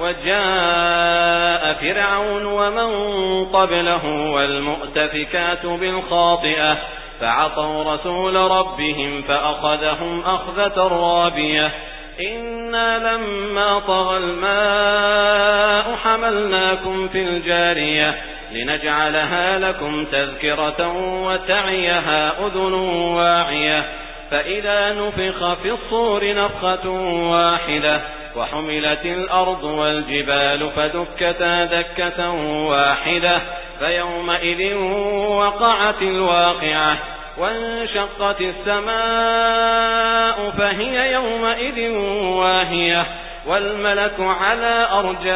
وجاء فرعون ومن قبله والمؤتفكات بالخاطئة فعطوا رسول ربهم فأخذهم أخذة رابية. إنا لما طغى الماء حملناكم في الجارية لنجعلها لكم تذكرة وتعيها أذن واعية. فإذا نفخ في الصور نفخة واحدة. وحملت الأرض والجبال فدكتا دكة واحدة فيومئذ وقعت الواقعة وانشقت السماء فهي يومئذ واهية والملك على أرجائها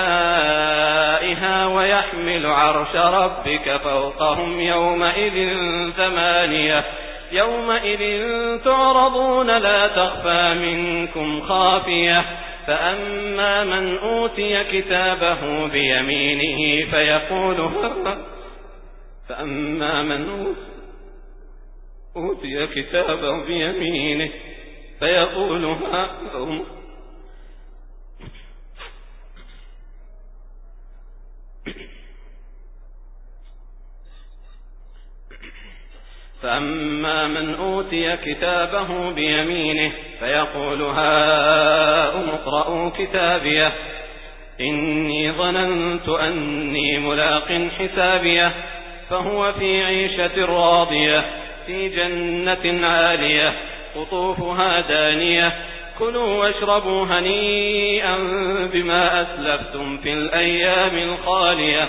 ويحمل عرش ربك فوقهم يومئذ ثمانية. يومئذ تعرضون لا تخفى منكم خافية. فأما من أوتي كتابه بيمينه فيقول فأما من أوتي كتابه بيمينه فيقول ها فأما من أوتي كتابه بيمينه فيقول هاؤم اقرءوا كتابيه. إني ظننت أني ملاق حسابيه. فهو في عيشة راضية في جنة عالية قطوفها دانية. كلوا واشربوا هنيئا بما أسلفتم في الأيام الخالية.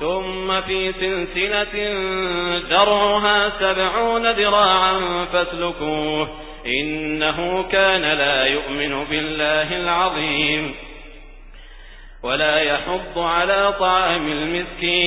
ثم في سلسلة درعها سبعون ذراعا فاسلكوه إنه كان لا يؤمن بالله العظيم ولا يحض على طعام المسكين